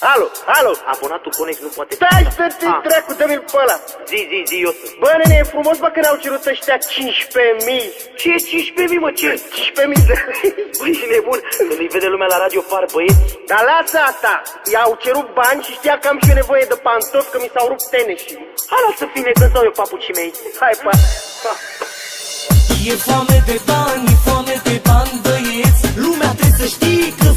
Alo, alo! Abonatul Conex nu poate... Stai să te dracu, dă-mi pe ăla! Zi, zi, zi, eu sunt. Bă, nene, e frumos, bă, că ne-au cerut ăștia 15.000. Ce 15.000, mă, ce? 15.000 de lei. Băi, ești nebun, că nu-i vede lumea la radio par, băieți. Dar lasă asta! I-au cerut bani și știa că am și eu nevoie de pantofi, că mi s-au rupt teneșii. Hai, lasă fine, că dau eu papucii mei. Hai, pa! pa. E foame de bani, e foame de bani, băieți Lumea trebuie să știe că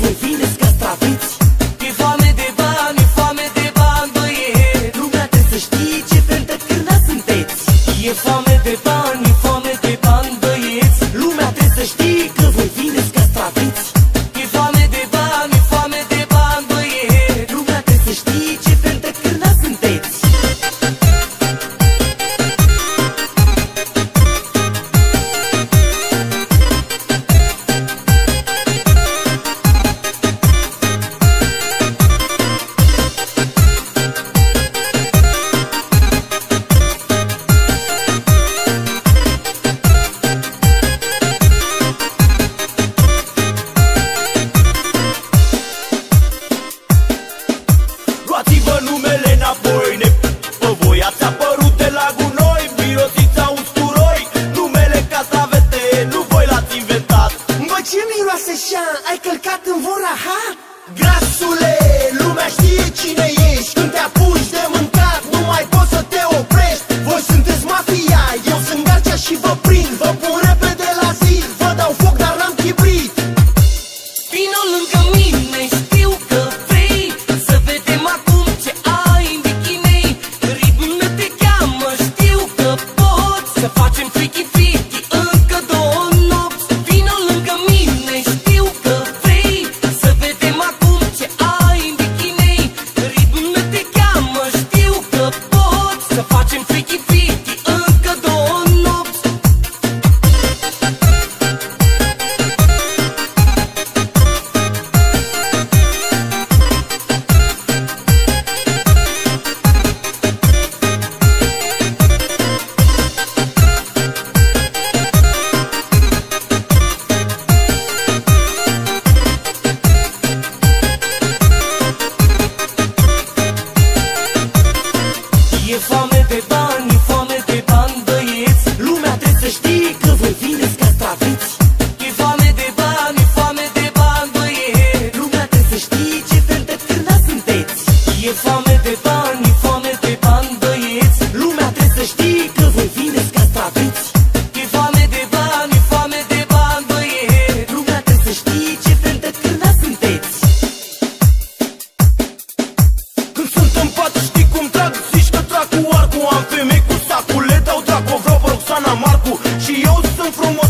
Statistik. Kaç diye me pe ban një fond Și eu sunt frumos.